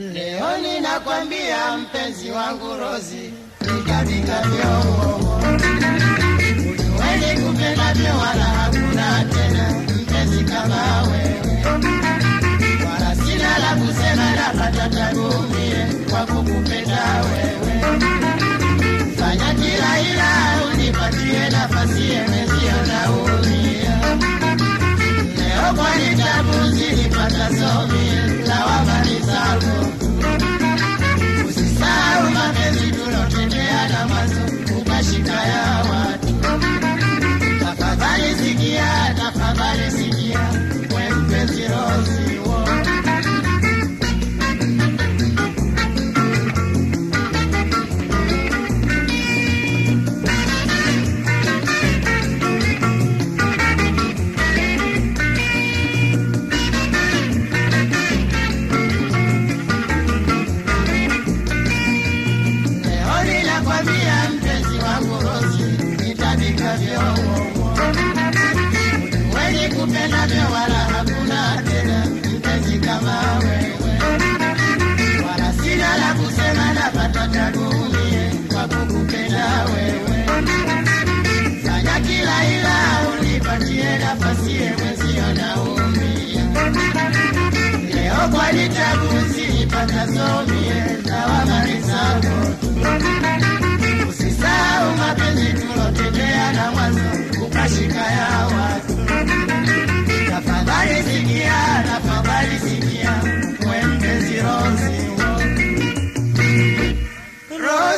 Leo ninakwambia mpenzi wangu Rozi, vikavyo ujueni kupendavyo, wala hakuna tena kupendavyo, wala hakuna tena mpenzi kama wewe, kusema, napata tagumie kwa kukupenda wewe. Fanya kila ila unipatie nafasi, mwenzio leo, kwa tabu zilipata somie na